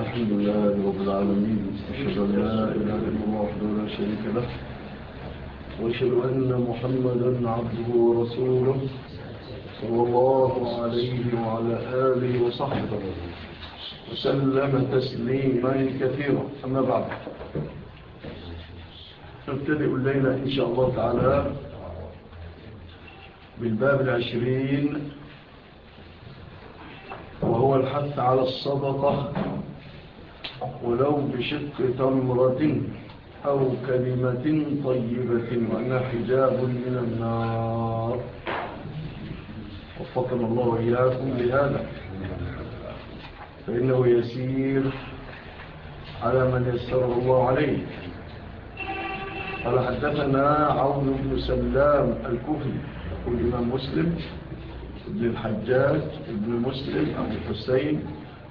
الحمد لله رب العالمين أشهد أن لا إله إلا الله وحده لا شريك له وأشهد أن محمدا عبده ورسوله صلى الله عليه وعلى آله وصحبه وسلم تسليما كثيرا. أما بعد نبتدئ الليلة إن شاء الله تعالى بالباب العشرين وهو الحث على الصدقة. ولو بشق تمرة أو كلمة طيبة وأنا حجاب من النار. وفقنا الله وإياكم لهذا. فإنه يسير على من يسره الله عليه. قال حدثنا عون بن سلام الكفي يقول إمام مسلم ابن الحجاج ابن مسلم أبو حسين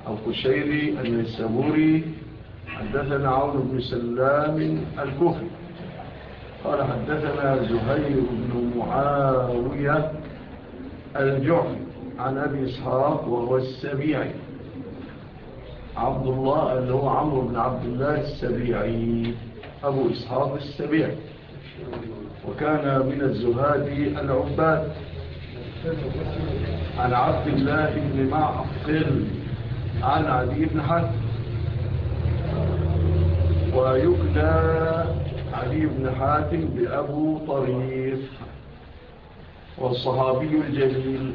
القشيري النسابوري حدثنا عون بن سلام الكفري قال حدثنا زهير بن معاوية الجعفي عن أبي إسحاق وهو السبيعي. عبد الله اللي هو عمرو بن عبد الله السبيعي أبو إسحاق السبيعي. وكان من الزهاد العباد. عن عبد الله بن معقل عن عدي بن حاتم ويكدى علي بن حاتم بأبو طريف. والصحابي الجليل.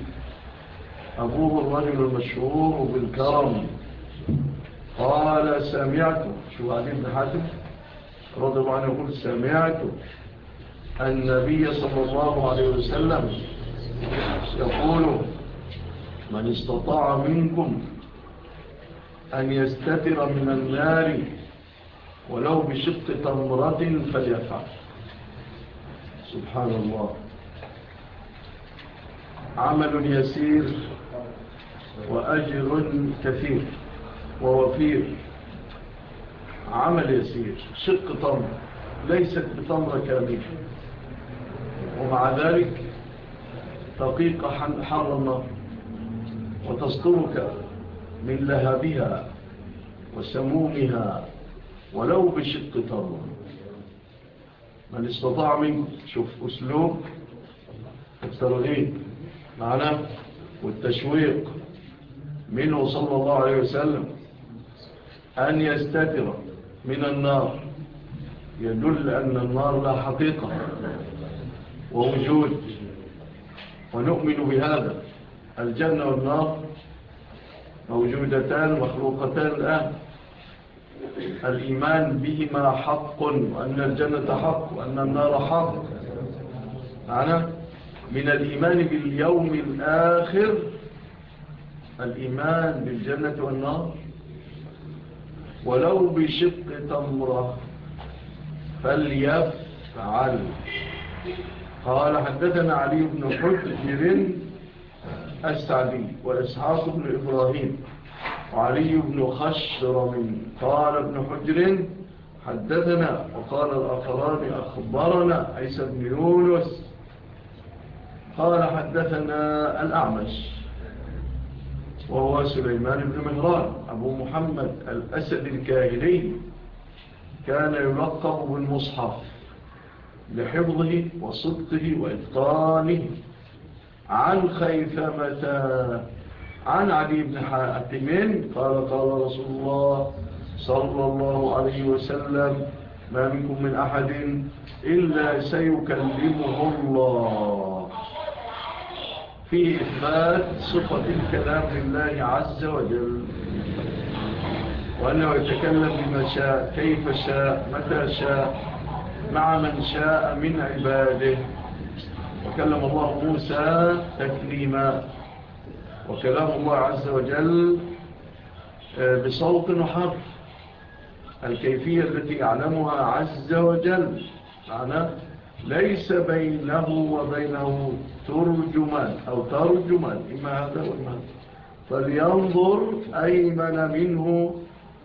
أبوه الرجل المشهور بالكرم. قال سمعت. شو علي بن حاتم؟ رضي الله عنه يقول سمعت النبي صلى الله عليه وسلم يقول من استطاع منكم أن يستتر من النار ولو بشق تمرة فليفعل. سبحان الله عمل يسير وأجر كثير ووفير. عمل يسير. شق تمر. ليست بتمرة كاملة. ومع ذلك تقيق حر النار وتسطرك من لهبها وسمومها ولو بشق تمر من استطاع من شوف أسلوب الترغيب معنا والتشويق. منه صلى الله عليه وسلم أن يستتر من النار. يدل أن النار لا حقيقة ووجود. ونؤمن بهذا. الجنة والنار موجودتان مخلوقتان الآن. الإيمان بهما حق وأن الجنة حق وأن النار حق. معنا؟ من الإيمان باليوم الآخر الإيمان بالجنة والنار. ولو بشق تمرة فليفعل. قال حدثنا علي بن حجر السعدي وإسحاق بن إبراهيم وعلي بن خشرم قال ابن حجر حدثنا وقال الآخران أخبرنا عيسى بن يونس قال حدثنا الأعمش وهو سليمان بن مهران أبو محمد الأسد الكاهلي كان يلقب بالمصحف لحفظه وصدقه وإتقانه عن خيثمة عن علي بن حاتم قال قال رسول الله صلى الله عليه وسلم ما منكم من أحد إلا سيكلمه الله. في إثبات صفة الكلام لله عز وجل وأنه يتكلم بما شاء كيف شاء متى شاء مع من شاء من عباده. وكلم الله موسى تكليما. وكلام الله عز وجل آه، بصوت وحرف. الكيفية التي يعلمها عز وجل. معنى ليس بينه وبينه ترجمان أو ترجمان إما هذا وإما هذا. فلينظر أيمن منه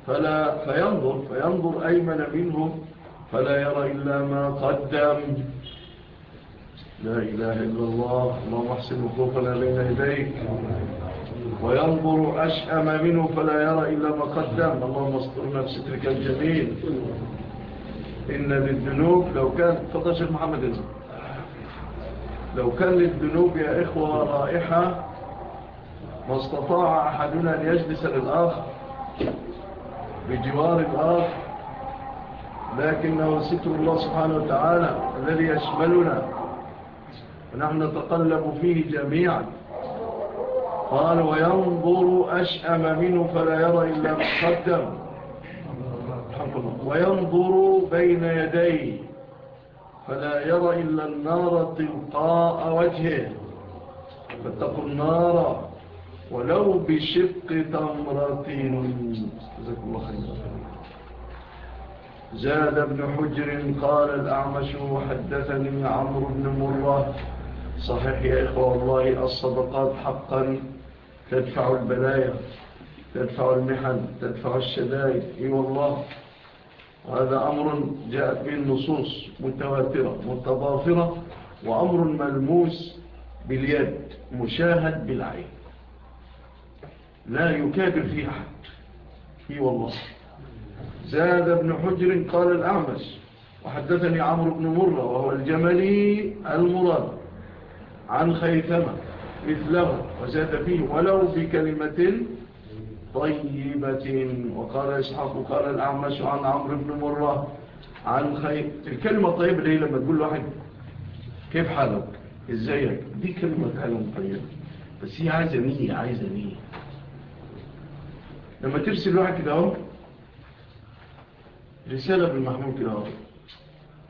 فلا فينظر فينظر أيمن منه فلا يرى إلا ما قدم. لا إله إلا الله اللهم احسن وقوفنا بين يديك. وينظر أشأم منه فلا يرى إلا ما قدم. اللهم اصطرنا بسترك الجميل. إن للذنوب لو كان فضل شيخ محمد. إزم لو كان للذنوب يا إخوة رائحة ما استطاع أحدنا أن يجلس للآخر بجوار الآخر لكنه ستر الله سبحانه وتعالى الذي يشملنا. ونحن نتقلب فيه جميعا. قال وينظر أشأم منه فلا يرى إلا مقدم. وينظر بين يديه فلا يرى إلا النار تلقاء وجهه. فاتقوا النار ولو بشق تمرتين. جزاك الله خير زاد بن حجر قال الأعمش وحدثني عمرو بن مرة صحيح يا إخوة والله الصدقات حقا تدفع البلايا تدفع المحن تدفع الشدائد. إي والله هذا أمر جاءت به النصوص متواترة متضافرة وأمر ملموس باليد مشاهد بالعين. لا يكابر فيه أحد. إي والله. زاد ابن حجر قال الأعمش وحدثني عمرو بن مرة وهو الجملي المراد. عن خيثمة مثله وزاد فيه ولو بكلمة طيبة. وقال إسحاق وقال الأعمش عن عمرو بن مرة عن خيث. الكلمة طيبة ليه لما تقول واحد كيف حالك؟ إزيك؟ دي كلمة كلمة طيبة بس هي عايزة نية عايزة نية. لما ترسل واحد كده أهو رسالة بالمحمول كده أهو.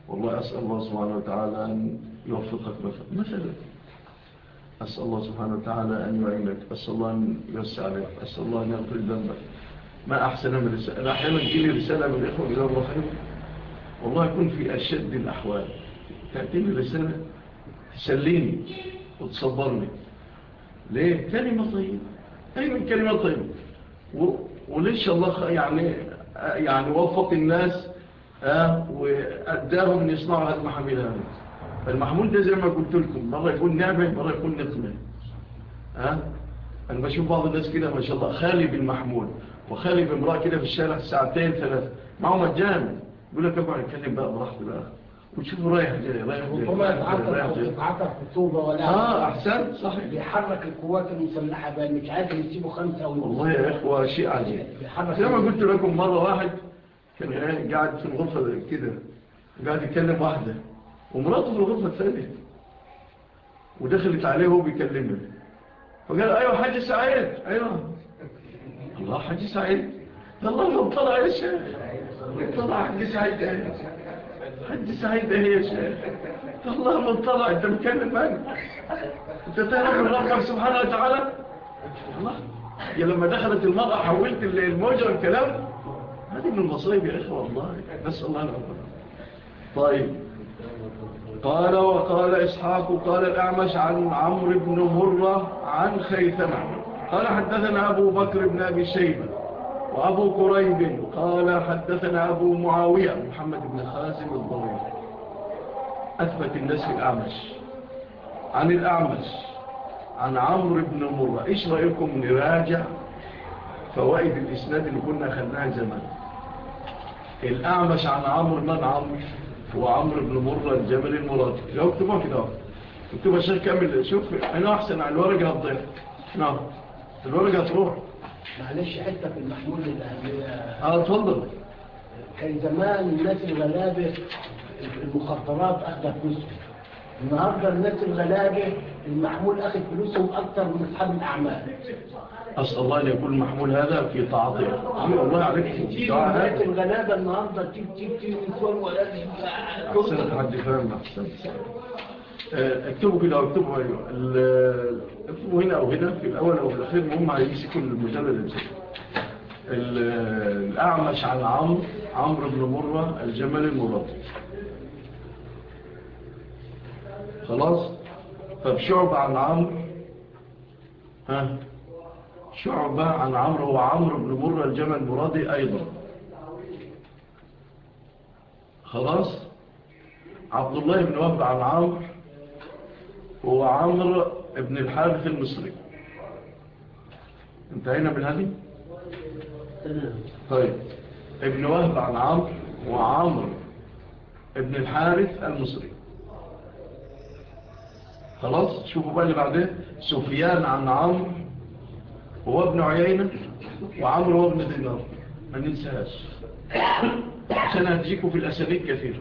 والله أسأل الله سبحانه وتعالى أن يوفقك مثلا مثلا. أسأل الله سبحانه وتعالى أن يعينك أسأل الله أن يوسع لك أسأل الله أن يغفر ذنبك. ما أحسن من رسالة أنا أحيانا تجيلي رسالة من الإخوة إلى الله خير. والله يكون في أشد الأحوال. تأتيني رسالة تسليني وتصبرني. ليه؟ كلمة طيبة. أي من كلمة طيبة. وليش الله يعني يعني وفق الناس أه وأداهم يصنعوا هذه المحامي هذه المحمول ده زي ما قلت لكم مرة يكون نعمة مرة يكون نقمة. ها؟ أنا بشوف بعض الناس كده ما شاء الله خالي بالمحمول وخالي بامرأة كده في الشارع ساعتين ثلاث. معه مجان. يقول لك أبعا اتكلم بقى براحتي بقى. وتشوفوا رايح جاي رايح جاي ربما يتعاطف في الطوبة ولا آه أحسن صحيح. بيحرك القوات المسلحة بقى مش عارف يسيبه خمسة ونص والله يا إخوة شيء عجيب. زي ما قلت لكم مرة واحد كان قاعد في الغرفة كده قاعد يتكلم واحدة. ومراته في الغرفة الثانية ودخلت عليه وهو بيكلمه فقال أيوه حاج سعيد. أيوه. الله حاج سعيد. الله لو طلع يا شيخ. طلع حاج سعيد إيه حاج سعيد إيه يا شيخ. الله لو طلع انت مكلم أنا. أنت تعرف الرقم سبحانه وتعالى؟ الله. يا لما دخلت المرأة حولت الموجة والكلام. هذه من المصايب يا إخوة الله نسأل الله العظيم طيب. قال وقال إسحاق قال الأعمش عن عمرو بن مرة عن خيثمة. قال حدثنا أبو بكر بن أبي شيبة وأبو كريب قال حدثنا أبو معاوية محمد بن خازم الضوية أثبت الناس الأعمش. عن الأعمش عن عمرو بن مرة. إيش رأيكم نراجع فوائد الإسناد اللي كنا خلناها زمان؟ الأعمش عن عمرو من عمر وعمر بن مرة الجبل المراتي لو اكتبها كده اكتبها الشيخ كامل شوف أنا أحسن على الورقة هتضيع نعم. الورقة هتروح معلش حتة في المحمول للأهلية آه اتفضل كان زمان الناس الغلابة المخدرات أخذت فلوسهم. النهاردة الناس الغلابة المحمول أخذ فلوسهم أكتر من أصحاب الأعمال. أسأل الله أن يكون محمول هذا في تعاطيه أي أيوة، والله عليك تجيب هات الغلابة النهاردة تجيب تجيب تيب نسوان ولا أحسنت حد فهم أحسنت أه، اكتبوا كده واكتبوا اكتبوا أيوة. اكتبوا هنا أو هنا في الأول أو في الأخير هم هيمسكوا المجلد المسكوا الأعمش عن عمرو عمرو بن مرة الجمل المراتي خلاص؟ طب شعب عن عمرو. ها؟ شعبة عن عمرو وعمرو بن مر الجمل مرادي أيضا. خلاص؟ عبد الله بن وهب عن عمرو هو عمر بن الحارث المصري. انتهينا بالهدي طيب. ابن وهب عن عمرو وعمرو ابن الحارث المصري. خلاص؟ شوفوا بقى اللي بعدين. سفيان عن عمرو هو ابن عيينة وعمرو ابن دينار. ما ننساش عشان هتجيكوا في الأساليب كثيرا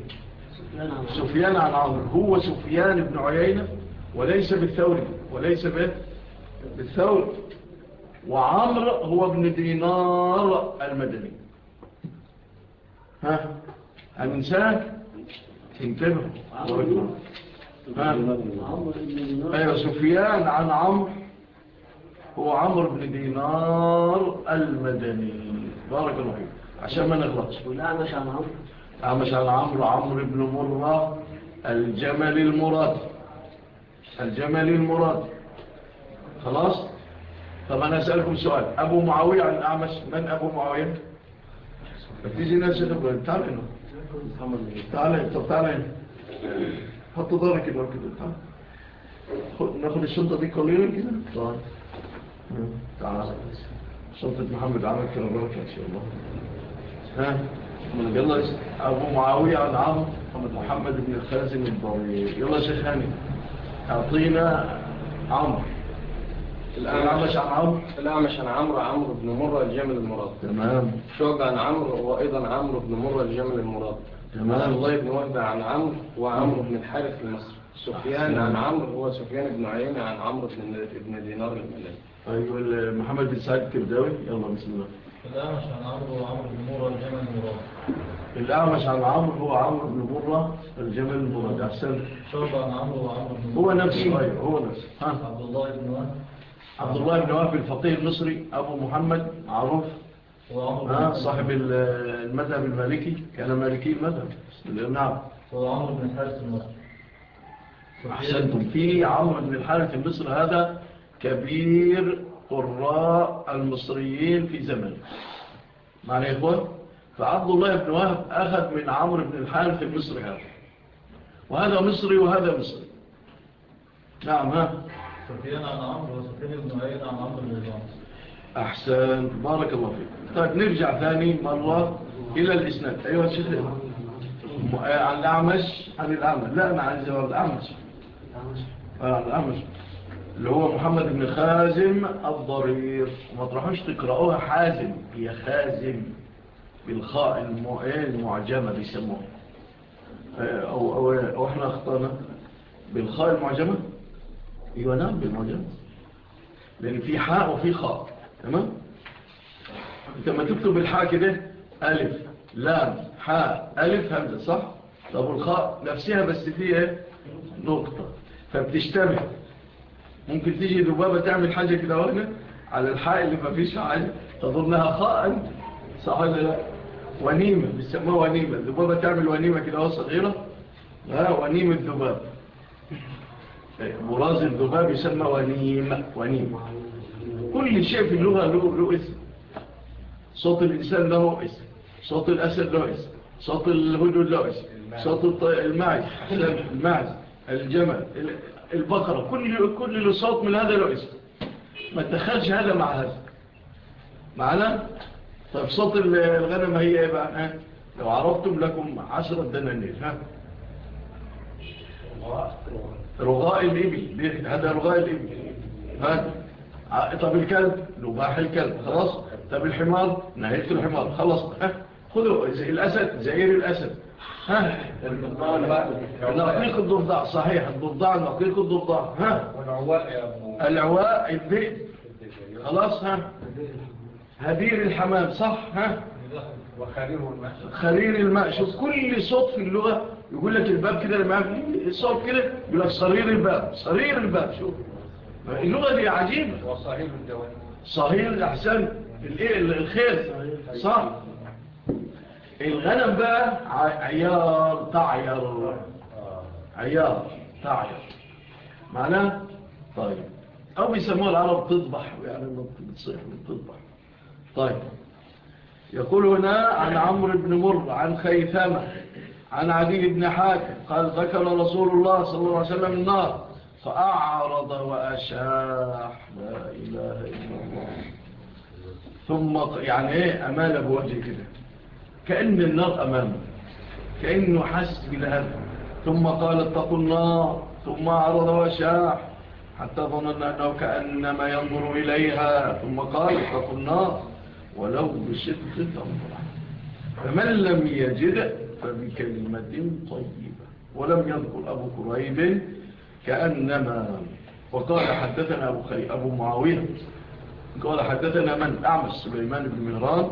سفيان عن عمرو. هو سفيان ابن عيينة وليس بالثوري وليس بالثوري. وعمر هو ابن دينار المدني. ها؟ هننساك تنتبه ها؟ أيوه سفيان عن عمرو. هو عمر بن دينار المدني. بارك الله فيك. عشان ما نغلطش. والأعمش عن عمرو أعمش عن عمرو عمرو بن مرة الجمل المراد. الجمل المراد. خلاص؟ طب أنا أسألكم سؤال. أبو معاوية عن الأعمش. من أبو معاوية؟ بتيجي ناس الخبرة تعال هنا. تعال طب تعال هنا. حط ظهرك كده كده. تعال. ناخد الشنطة دي قليلا كده. طيب. سلطة محمد عمل كان بركة إن شاء الله ها من يلا أبو معاوية عن عمر محمد بن الخازم الضرير يلا شيخ هاني أعطينا عمر الأعمش عن عمرو الأعمش عن عمرو عمرو بن مرة الجمل المراد۔ تمام۔ شعب عن عمرو وأيضا عمرو بن مرة الجمل المراد۔ تمام۔ الله بن وهبة عن عمرو وعمرو بن الحارث المصري۔ سفيان عن عمرو هو سفيان بن عيينة عن عمرو بن دينار الملك أيوة محمد بن سعد الكبداوي. يلا بسم الله. الأعمش عن عمرو عمرو بن مرة الجمل مراد الأعمش عن عمرو وعمرو بن مرة الجمل مراد أحسن. شرب عن عمرو وعمرو بن مرة. هو نفسه أيوة هو نفسه عبد الله بن وهب. عبد الله بن وهب الفقيه المصري أبو محمد معروف. صاحب المذهب المالكي كان مالكي المذهب. نعم. هو عمرو بن الحارث المصري. أحسنتم. في عمرو بن الحارث المصري هذا كبير قراء المصريين في زمنه. معنى إيه يا إخوان فعبد الله بن وهب أخذ من عمرو بن الحارث المصري هذا. وهذا مصري وهذا مصري. نعم ها؟ سفيان عن عمرو وسفيان بن عيد عن عمرو بن أحسن. بارك الله فيك. طيب نرجع ثاني مرة إلى الإسناد. أيها الشيخ عن الأعمش؟ عن الأعمش. لا أنا عايز أقول الأعمش. الأعمش. آه، اللي هو محمد بن خازم الضرير. وما تروحوش تقرأوها حازم. هي خازم بإلخاء المعجمة بيسموها. آه، أو, أو, أو إحنا أخطأنا. بإلخاء المعجمة؟ أيوه نعم بالمعجمة. لأن في حاء وفي خاء. تمام؟ انت ما تكتب الحاء كده ألف لام حاء ألف همزة صح؟ طب الخاء نفسها بس فيها نقطة. فبتجتمع ممكن تيجي ذبابة تعمل حاجة كده وهنا على الحاء اللي مفيش عين تظنها خاء صح ولا لا؟ ونيمة بيسموها ونيمة الذبابة تعمل ونيمة كده وهو صغيرة؟ ها ونيمة ذباب مراز الذباب يسمى ونيمة ونيمة. كل شيء في اللغة له, له اسم. صوت الإنسان له اسم صوت الأسد له اسم صوت الهدود له اسم صوت الماعز الماعز الجمل البقرة. كل كل له صوت من هذا له ما تدخلش هذا مع هذا. معنا؟ طيب صوت الغنم هي إيه بقى؟ ها؟ لو عرفتم لكم 10 دنانير ها؟ رغاء الإبل. هذا رغاء الإبل. ها؟ طب الكلب؟ نباح الكلب. خلاص؟ طب الحمار؟ نهيت الحمار. خلاص ها؟ خذوا الأسد زئير الأسد. ها؟ نقيق الضفدع صحيح الضفدع نقيق الضفدع. ها؟ العواء الذئب خلاص ها؟ هدير الحمام صح ها؟ خرير الماء. كل صوت في اللغة يقول لك الباب كده لما الصوت كده يقول لك صرير الباب صرير الباب. شوف اللغة دي عجيبة. وصهيل الدوان صهيل الأحسان الإيه؟ الخير صح؟ الغنم بقى عيار تعير. عيار تعير. معناه؟ طيب. أو بيسموها العرب تضبح يعني بتصيح تضبح طيب. يقول هنا عن عمرو بن مر عن خيثمة عن عدي بن حاتم قال ذكر رسول الله صلى الله عليه وسلم النار فأعرض وأشاح لا إله إلا الله. ثم يعني إيه؟ أمال بوجه كده. كأن النار أمامه كأنه حس بلهب ثم قال اتقوا النار ثم عرض وشاح حتى ظننا أنه كأنما ينظر إليها. ثم قال اتقوا النار ولو بشدة تنظر فمن لم يجد فبكلمة طيبة ولم يذكر أبو كريب كأنما. وقال حدثنا أبو, أبو معاوية قال حدثنا من؟ أعمى سليمان بن مهران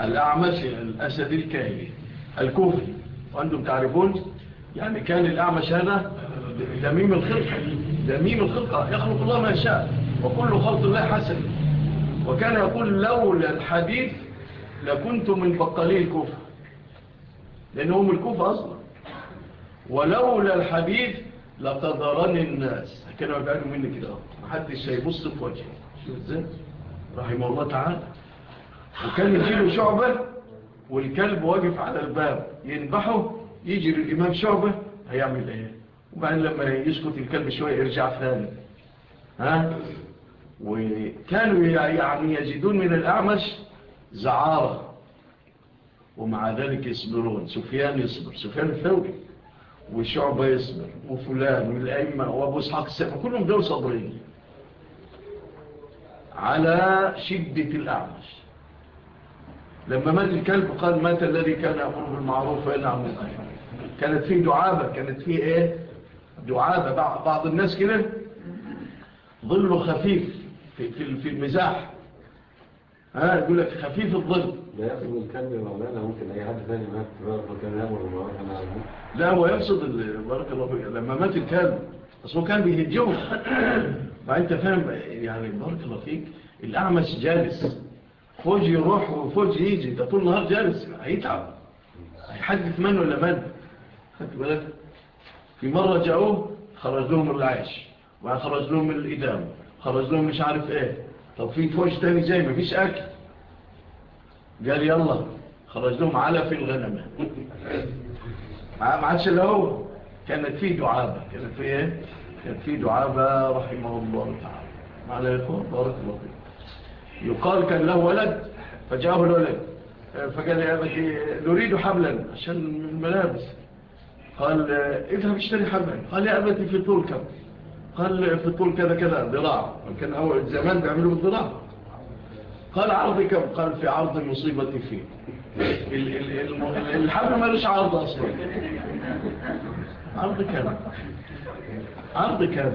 الأعمش الأسد الكاهلي الكوفي. وأنتم تعرفون يعني كان الأعمش هذا دميم الخلقة دميم الخلقة يخلق الله ما شاء وكل خلق الله حسن. وكان يقول لولا الحديث لكنت من بقالي الكوفة لأنهم الكوفة أصلا. ولولا الحديث لتضرني الناس. كانوا يبعدوا مني كده. محدش هيبص في وجهي. شوف إزاي رحمه الله تعالى. وكان يشيله شعبة والكلب واقف على الباب ينبحه يجري الإمام شعبة هيعمل إيه؟ وبعدين لما يسكت الكلب شوية يرجع ثاني. ها؟ وكانوا يعني يجدون من الأعمش زعارة. ومع ذلك يصبرون. سفيان يصبر سفيان الثوري وشعبة يصبر وفلان والأئمة وأبو إسحاق السابق كلهم دول صبرين على شدة الأعمش. لما مات الكلب قال مات الذي كان يأمر بالمعروف فإن عن كانت فيه دعابة كانت فيه إيه؟ دعابة. بعض, الناس كده ظل خفيف في, في, في المزاح. ها يقول لك خفيف الظل. لا يقصد الكلب يا مولانا ممكن أي حد ثاني مات بارك كان يامر بالمعروف وينهى لا هو يقصد بارك الله فيك لما مات الكلب أصبه هو كان بيهجمه فأنت فاهم يعني بارك الله فيك الأعمش جالس. فوجي يروح وفوجي يجي ده طول نهار جالس. هيتعب هيحدث من ولا من؟ بالك؟ في مرة جاءوه خرج لهم العيش وخرج لهم الإدام خرج لهم مش عارف إيه. طب في فوج تاني جاي مفيش أكل. قال يلا خرج لهم علف الغنمة ما عادش اللي هو. كانت فيه دعابة. كانت فيه كانت فيه دعابة رحمه الله تعالى. معنا يا إخوة بارك الله يقال كان له ولد فجاءه الولد. فقال يا أبتي نريد حبلا عشان الملابس. قال اذهب اشتري حبلا. قال يا أبتي في طول كم؟ قال في طول كذا كذا ذراع. كان أول زمان بعمله بالذراع. قال عرضي كم؟ قال في عرض المصيبة فيه. الحبل مالوش عرض أصلا. عرض كم؟ عرض كم؟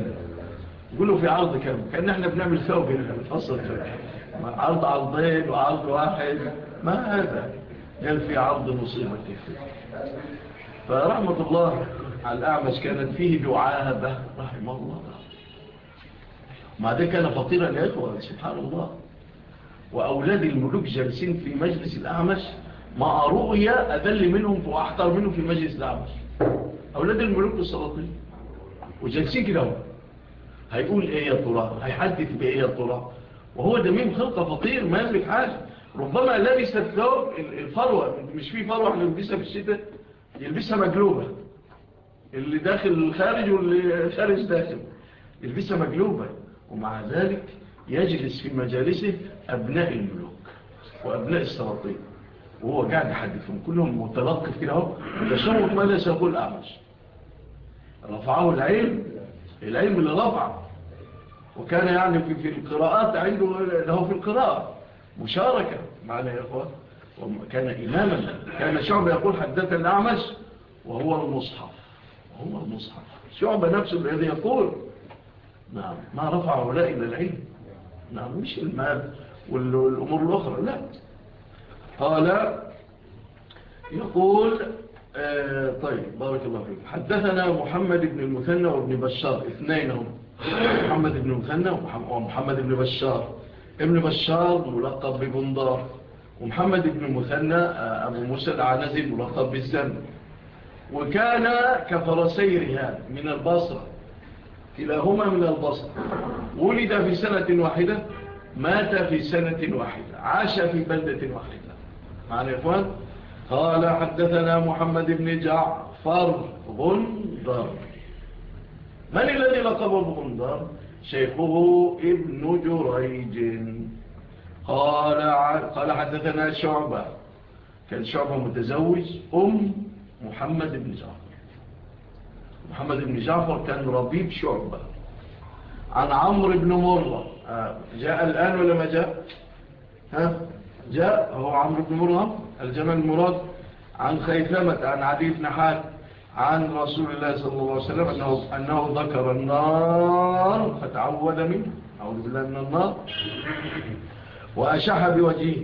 يقولوا في عرض كم؟ كأن إحنا بنعمل ثوب هنا بنفصل عرض عرضين وعرض واحد ما هذا؟ ينفي عرض مصيبته فرحمة الله على الأعمش كانت فيه دعابة رحمة الله. ما ده كان فطيرا يا إخوة سبحان الله. وأولاد الملوك جالسين في مجلس الأعمش مع رؤية أذل منهم وأحتر منهم في مجلس الأعمش. أولاد الملوك السلطين وجالسين كده هيقول إيه يا طراء هيحدث بإيه يا طراء وهو دميم خلقة فطير ما يملك حاجة. ربما لبس الثوب الفروة مش فيه فروة اللي يلبسها في الشتاء يلبسها مجلوبة. اللي داخل خارج واللي خارج داخل يلبسها مجلوبة. ومع ذلك يجلس في مجالسه أبناء الملوك وأبناء السلاطين. وهو قاعد يحدثهم كلهم متلقف كده أهو. تشوف ماذا سيقول أعمش. رفعه العلم العلم اللي رفعه. وكان يعني في, في القراءات عنده له في القراءة مشاركة معنا يا إخوة. وكان إماما. كان شعبة يقول حدث الأعمش وهو المصحف. وهو المصحف. شعبة نفسه الذي يقول نعم ما رفع هؤلاء إلى العلم. نعم مش المال والأمور الأخرى لا. قال يقول آه، طيب بارك الله فيك. حدثنا محمد بن المثنى وابن بشار اثنينهم. محمد بن مثنى ومحمد بن بشار. ابن بشار ملقب ببندار ومحمد بن مثنى آه، أبو موسى العنزي ملقب بالزن وكان كفرسيرها من البصرة كلاهما من البصرة. ولد في سنة واحدة مات في سنة واحدة عاش في بلدة واحدة. معنا يا إخوان؟ قال حدثنا محمد بن جعفر غندر من الذي لقبه بغندر شيخه ابن جريج. قال قال حدثنا شعبة. كان شعبة متزوج أم محمد بن جعفر. محمد بن جعفر كان ربيب شعبة. عن عمرو بن مرة آه، جاء الآن ولا ما جاء؟ ها؟ جاء. هو عمرو بن مرة الجمال المراد. عن خيثمة عن عدي بن عن رسول الله صلى الله عليه وسلم أنه, أنه ذكر النار فتعود منه. أعوذ بالله من النار. وأشح بوجهه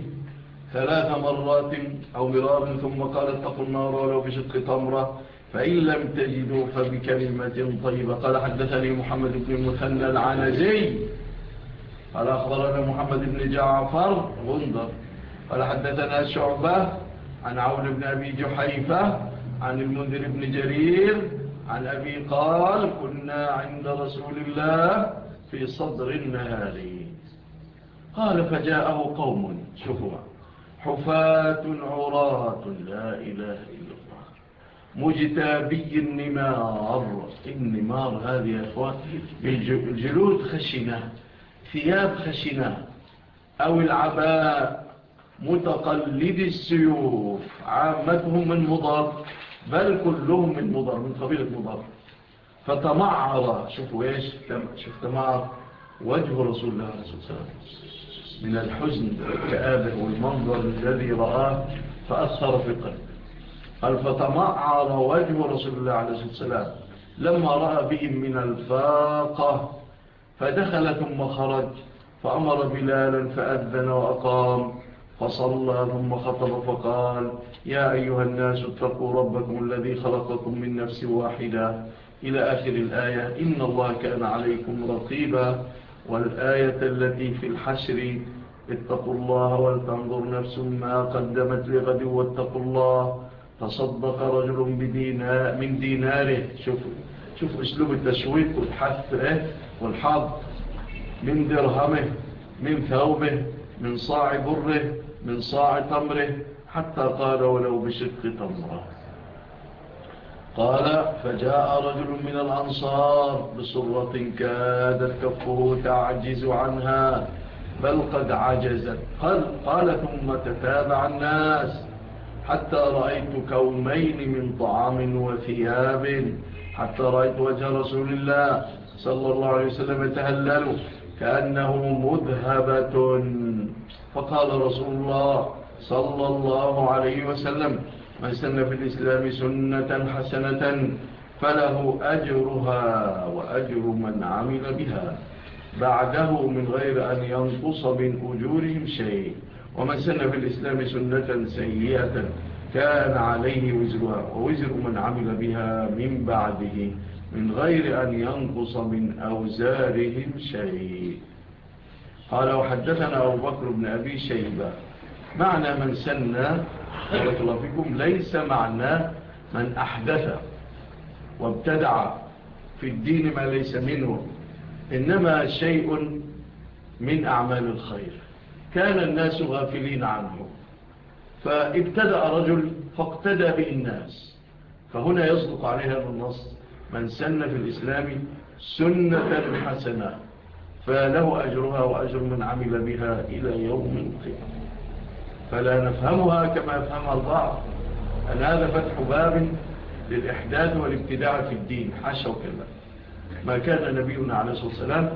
ثلاث مرات أو مرار ثم قال اتقوا النار ولو بشق تمرة فإن لم تجدوا فبكلمة طيبة. قال حدثني محمد بن المثنى العنزي. قال أخبرنا محمد بن جعفر غندر. قال حدثنا شعبة عن عون بن أبي جحيفة عن المنذر بن جرير عن أبي قال كنا عند رسول الله في صدر النهار. قال فجاءه قوم. شوفوا. حفاة عراة لا إله إلا الله. مجتابي النمار. النمار هذه يا أخوان بالجلود خشنة ثياب خشنة أو العباء متقلد السيوف. عامتهم من مضاف بل كلهم من مضر من قبيلة مضر. فتمعر شوفوا إيش؟ شوف تمعر وجه رسول الله عليه الصلاة والسلام. من الحزن والكآبة والمنظر الذي رآه فأثر في قلبه قال فتمعر وجه رسول الله عليه الصلاة والسلام. لما رأى بهم من الفاقة فدخل ثم خرج فأمر بلالا فأذن وأقام. فصلى ثم خطب فقال يا أيها الناس اتقوا ربكم الذي خلقكم من نفس واحدة. إلى آخر الآية إن الله كان عليكم رقيبا. والآية التي في الحشر اتقوا الله ولتنظر نفس ما قدمت لغد واتقوا الله. تصدق رجل بدينا من ديناره. شوف شوف أسلوب التشويق والحث إيه؟ والحظ. من درهمه من ثوبه من صاع بره. من صاع تمره حتى قال ولو بشق تمره. قال فجاء رجل من الأنصار بصرة كادت كفه تعجز عنها بل قد عجزت. قال, قال ثم تتابع الناس حتى رأيت كومين من طعام وثياب حتى رأيت وجه رسول الله صلى الله عليه وسلم تهلل كأنه مذهبة. فقال رسول الله صلى الله عليه وسلم من سن في الإسلام سنة حسنة فله أجرها وأجر من عمل بها. بعده من غير أن ينقص من أجورهم شيء. ومن سن في الإسلام سنة سيئة كان عليه وزرها ووزر من عمل بها من بعده من غير أن ينقص من أوزارهم شيء. قال وحدثنا أبو بكر بن أبي شيبة. معنى من سنى بارك الله فيكم ليس معنى من أحدث وابتدع في الدين ما ليس منه إنما شيء من أعمال الخير. كان الناس غافلين عنه. فابتدأ رجل فاقتدى به الناس فهنا يصدق عليها النص من سن في الإسلام سنة حسنة. فله أجرها وأجر من عمل بها إلى يوم القيامة. فلا نفهمها كما يفهمها البعض أن هذا فتح باب للإحداث والابتداع في الدين. حاشا وكلا ما كان نبينا عليه الصلاة والسلام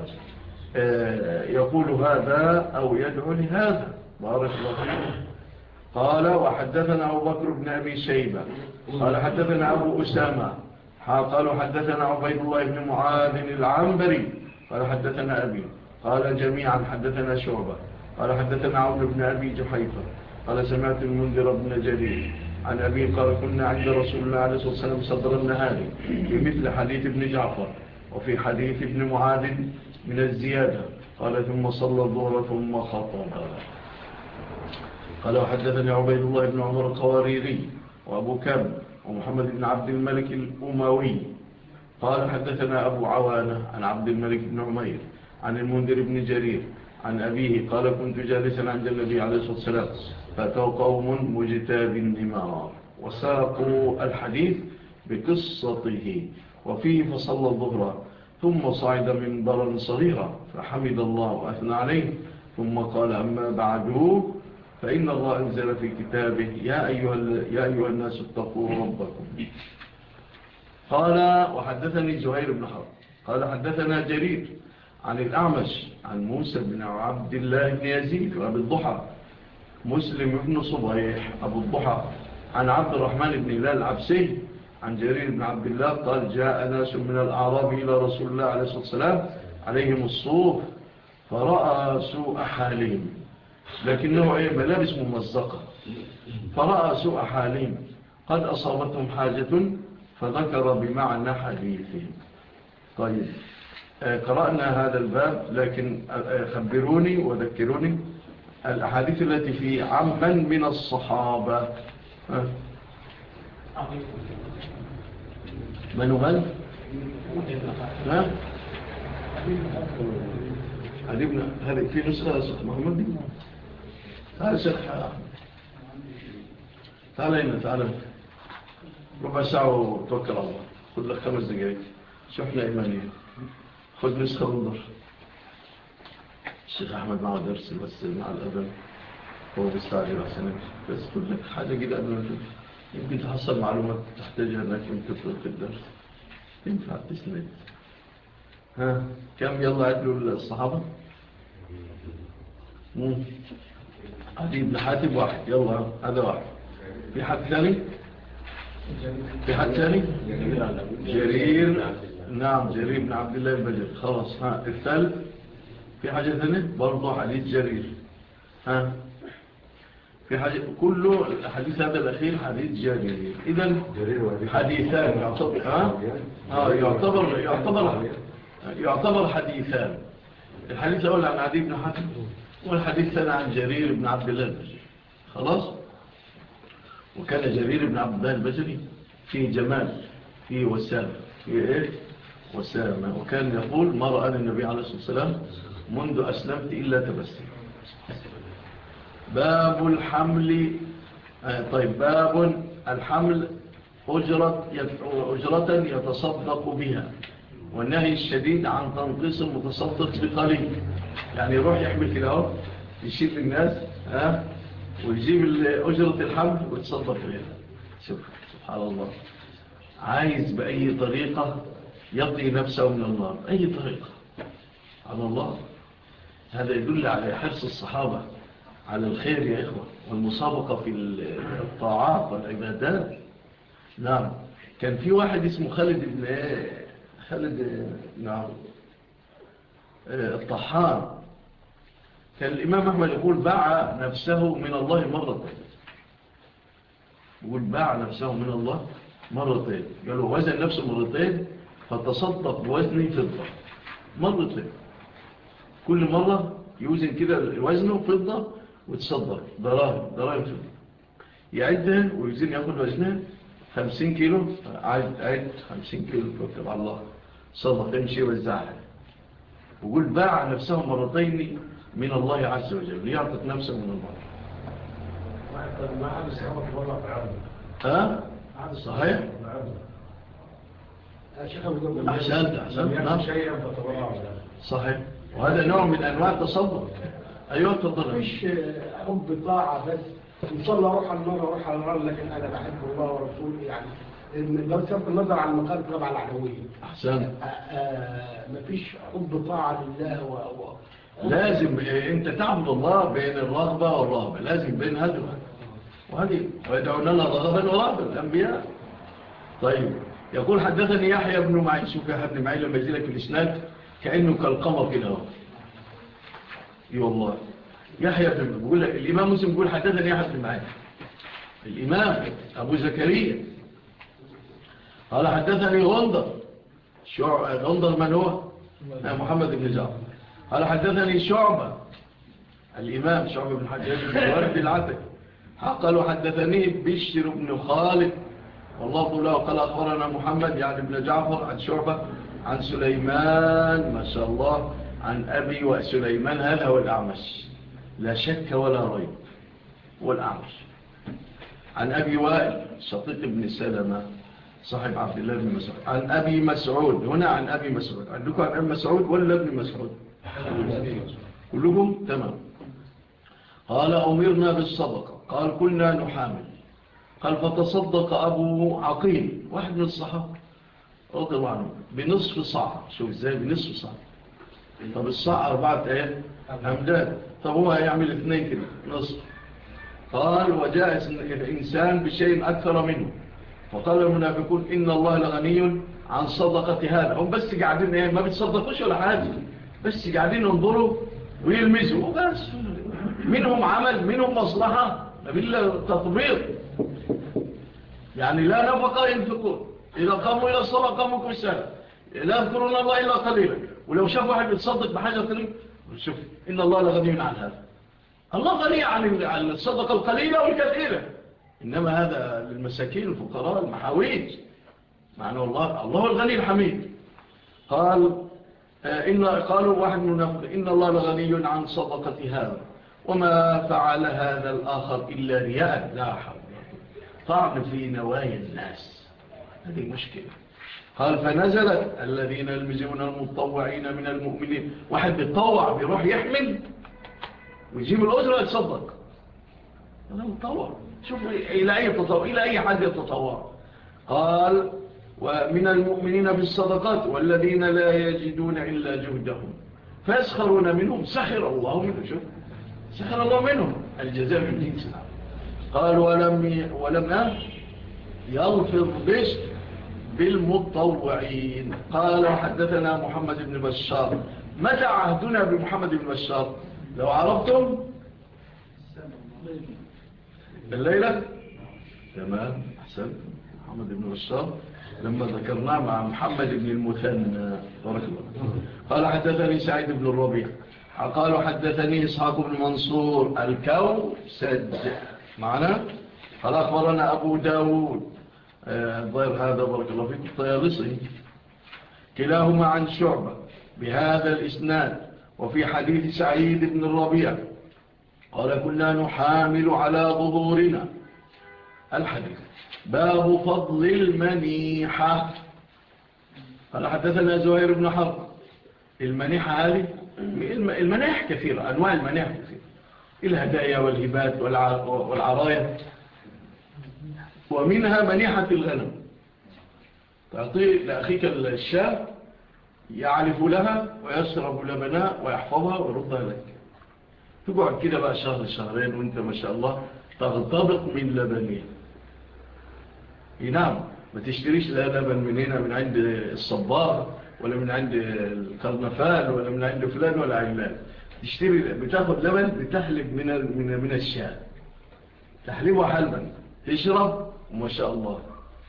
آه، يقول هذا أو يدعو لهذا. بارك الله قال وحدثنا أبو بكر بن أبي شيبة. قال حدثنا أبو أسامة. قال حدثنا عبيد الله بن معاذ العنبري. قال حدثنا أبي قال جميعا حدثنا شعبة قال حدثنا عون بن أبي جحيفة قال سمعت المنذر بن جرير عن أبي قال كنا عند رسول الله عليه الصلاة والسلام صدر النهار مثل حديث ابن جعفر وفي حديث ابن معاذ من الزيادة قال ثم صلى الظهر ثم خطب. قال وحدثني عبيد الله بن عمر القواريري وأبو كامل ومحمد بن عبد الملك الأموي قال حدثنا أبو عوانة عن عبد الملك بن عمير عن المنذر بن جرير عن أبيه قال كنت جالسا عند النبي عليه الصلاة والسلام فأتوا قوم مجتاب النمار وساقوا الحديث بقصته وفيه فصلى الظهر ثم صعد من برا صغيرة فحمد الله وأثنى عليه ثم قال أما بعده فإن الله أنزل في كتابه يا أيها, يا أيها الناس اتقوا ربكم. قال وحدثني زهير بن حرب. قال حدثنا جرير عن الأعمش عن موسى بن عبد الله بن يزيد وأبي الضحى مسلم بن صبيح أبو الضحى عن عبد الرحمن بن هلال العبسي عن جرير بن عبد الله قال جاء ناس من الأعراب إلى رسول الله عليه الصلاة والسلام عليهم الصوف فرأى سوء حالهم لكنه أي ملابس ممزقة فرأى سوء حالهم قد أصابتهم حاجة فذكر بمعنى حديثه طيب آه، قرأنا هذا الباب لكن آه، آه، خبروني وذكروني الأحاديث التي في عما من الصحابة من هل؟ ها؟ علي بن هذه في نسخة شيخ محمد دي؟ تعال شيخ تعال هنا تعال ربع ساعة وتوكل على الله خذ لك خمس دقائق شحنة إيمانية خذ نسخة انظر الشيخ أحمد معه درس بس مع الأذن هو بيستعجل عشان بس خذ لك حاجة كده قبل ما يمكن تحصل معلومات تحتاجها إنك يمكن في الدرس. ينفع تسند ها؟ كم؟ يلا عدلوا الصحابة. عدي بن حاتم واحد. يلا هذا واحد. في حد ثاني؟ حد جرير نعم جرير بن عبد الله البجل خلاص ها الثالث في حاجة ثانية برضو حديث جرير ها في حاجة كله الحديث هذا الأخير حديث جرير إذا حديثان يعتبر ها آه يعتبر يعتبر يعتبر حديثان الحديث الأول عن عدي بن حاتم والحديث الثاني عن جرير بن عبد الله البجل خلاص؟ وكان جرير بن عبد الله البجري في جمال في وسام في إيه؟ وسام. وكان يقول ما رأى النبي عليه الصلاة والسلام منذ أسلمت إلا تبسم. باب الحمل آه، طيب باب الحمل أجرة, أجرة يتصدق بها والنهي الشديد عن تنقيص المتصدق بقليل. يعني يروح يحمل كده يشيل الناس ها ويجيب أجرة الحمل ويتصدق فيها شوف سبحان الله. عايز بأي طريقة يطي نفسه من النار أي طريقة؟ على الله. هذا يدل على حرص الصحابة على الخير يا إخوة والمسابقة في الطاعات والعبادات. نعم. كان في واحد اسمه خالد بن خالد نعم. آه، الطحان. كان الإمام أحمد يقول باع نفسه من الله مرتين. يقول باع نفسه من الله مرتين. له وزن نفسه مرتين فتصدق بوزن فضة. مرتين. كل مرة يوزن كده وزنه فضة وتصدق. دراهم دراهم فضة. يعدها ويوزن ياخد وزنها 50 كيلو. عد عد 50 كيلو توكل على الله. صدق يمشي وزعها. وقول باع نفسه مرتين من الله عز وجل ليعطت نفسه من الله ها؟ صحيح؟ أحسنت أحسنت نعم. صحيح. وهذا نوع من أنواع التصدق. أيها التضرع مش حب آه، طاعة بس. إن شاء الله روح النار وروح النار لكن أنا بحب الله ورسوله يعني. ده تبقى النظر على المقال طبعا العدوية. أحسنت. آه، آه، مفيش حب طاعة لله و... لازم إيه؟ أنت تعبد الله بين الرغبة والرهبة. لازم بين هذا وهذه ويدعون لنا رغبا ورهبا الأنبياء. طيب يقول حدثني يحيى بن معين شوف يحيى بن معين لما يجي لك الإسناد كأنه كالقمر كده يا الله يحيى بن بيقول الإمام مسلم بيقول حدثني يحيى بن معين. الإمام أبو زكريا. قال حدثني غندر. غندر من هو؟ محمد بن جعفر قال حدثني شعبة. الإمام شعبة بن حجاج الورد العتك قالوا حدثني بشر بن خالد. والله قوله قال أخبرنا محمد يعني بن جعفر عن شعبة عن سليمان ما شاء الله عن أبي وسليمان هذا هو الأعمش. لا شك ولا ريب هو الأعمش. عن أبي وائل شطيق بن سلمة صاحب عبد الله بن مسعود. عن أبي مسعود هنا عن أبي مسعود. عندكم عن أبي مسعود ولا ابن مسعود؟ كلهم تمام. قال أمرنا بالصدقة. قال كنا نحامل. قال فتصدق أبو عقيل واحد من الصحابة. رضي الله عنه. بنصف صاع. شوف إزاي بنصف صاع. طب الصاع أربعة إيه أمداد. طب هو هيعمل اثنين كده. نصف. قال وجاء الإنسان بشيء أكثر منه. فقال المنافقون إن الله لغني عن صدقة هذا. هم بس قاعدين إيه، ما بتصدقوش ولا حاجة. بس قاعدين ينظروا ويلمسوا وبس منهم عمل منهم مصلحة. بالله تطبيق يعني لا نفقة ينفقون إذا قاموا إلى الصلاة قاموا كل سنة. لا يذكرون الله إلا قليلا. ولو شاف واحد بيتصدق بحاجة قليلا شوف إن الله لغني عن هذا. الله غني عن الصدقة القليلة والكثيرة. إنما هذا للمساكين الفقراء المحاويج. معنى الله الله الغني الحميد. قال آه، إن قالوا واحد منافق إن الله لغني عن صدقة هذا وما فعل هذا الآخر إلا رياء لا حول طعن في نوايا الناس. هذه مشكلة. قال فنزلت الذين يلمزون المتطوعين من المؤمنين. واحد بيتطوع بيروح يحمل ويجيب الأجرة يتصدق. هذا متطوع شوف إلى أي تطوع إلى أي حد يتطوع. قال ومن المؤمنين بالصدقات والذين لا يجدون إلا جهدهم فيسخرون منهم سخر الله منهم. شوف سخر الله منهم الجزاء من جنس قال ولم ولم يغفر بشر بالمتطوعين قال حدثنا محمد بن بشار. متى عهدنا بمحمد بن بشار؟ لو عرفتم. الليلة تمام حسن محمد بن بشار. لما ذكرناه مع محمد بن المثنى. بارك الله قال حدثني سعيد بن الربيع. قالوا حدثني إسحاق بن منصور. الكو سد. معنا قال أخبرنا أبو داود. الضير هذا بارك الله فيك. الطيالصي كلاهما عن شعبة. بهذا الإسناد. وفي حديث سعيد بن الربيع. قال كنا نحامل على ظهورنا. الحديث. باب فضل المنيحة. قال حدثنا زهير بن حرب. المنيحة هذه المنيح كثيرة أنواع المنيح كثيرة. الهدايا والهبات والعرايا ومنها منيحة الغنم. تعطي لأخيك الشاب يعرف لها ويشرب لبنها ويحفظها ويردها لك. تقعد كده بقى شهر شهرين وانت ما شاء الله تغطبق من لبنين إيه نعم ما تشتريش لا لبن من هنا من عند الصبار ولا من عند الكرنفال ولا من عند فلان ولا علان تشتري بتاخد لبن بتحلب من من من الشاي. تحليبه حلبا. تشرب وما شاء الله.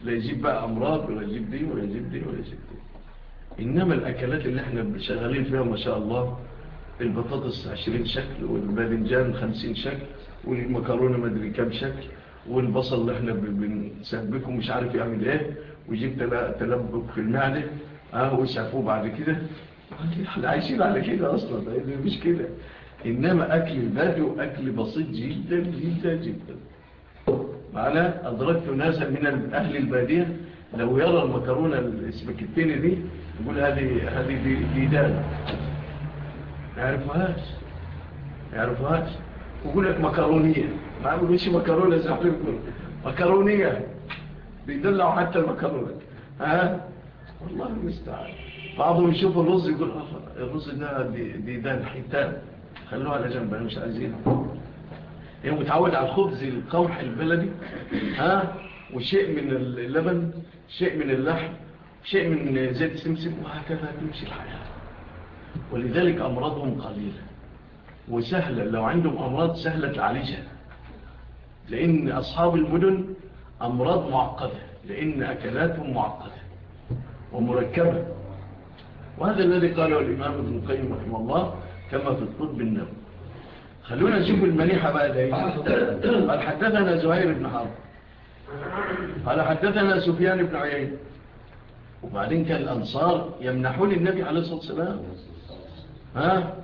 لا يجيب بقى أمراض ولا يجيب دي ولا يجيب دي ولا يجيب دي إنما الأكلات اللي إحنا شغالين فيها ما شاء الله البطاطس 20 شكل والباذنجان 50 شكل والمكرونة ما أدري كام شكل. والبصل اللي إحنا بنسبكه مش عارف يعمل إيه ويجيب تلبك في المعدة آه ويسعفوه بعد كده. إحنا عايشين على كده أصلا مش كده إيه إنما أكل البدو أكل بسيط جدا جدا جدا. معنا أدركت ناسا من أهل البادية لو يرى المكرونة الاسبكتين دي يقول هذه هذه دي ما يعرفهاش ما يعرفهاش يقول لك مكرونية ما أقول ليش مكرونة زي حبيبكم مكرونية بيدلعوا حتى المكرونة ها والله المستعان بعضهم يشوف الرز يقول الرز ده دي ده الحيتان خلوها على جنب أنا مش عايزينها هي متعود على الخبز القمح البلدي ها وشيء من اللبن شيء من اللحم شيء من زيت السمسم وهكذا تمشي الحياة ولذلك أمراضهم قليلة وسهلة لو عندهم أمراض سهلة تعالجها لأن أصحاب المدن أمراض معقدة لأن أكلاتهم معقدة ومركبة. وهذا الذي قاله الإمام ابن القيم رحمه الله كما في الطب النبو خلونا نشوف المليحة بقى دي قال حدثنا زهير بن حرب. قال حدثنا سفيان بن عيين. وبعدين كان الأنصار يمنحون النبي عليه الصلاة والسلام. ها؟